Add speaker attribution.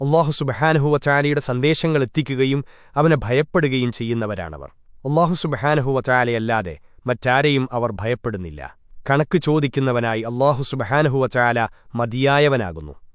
Speaker 1: അള്ളാഹു സുബഹാനഹുവ സന്ദേശങ്ങൾ എത്തിക്കുകയും അവനെ ഭയപ്പെടുകയും ചെയ്യുന്നവരാണവർ. അള്ളാഹു സുബഹാനഹുവ മറ്റാരെയും അവർ ഭയപ്പെടുന്നില്ല. കണക്ക് ചോദിക്കുന്നവനായി അള്ളാഹു സുബഹാനഹുവ മതിയായവനാകുന്നു.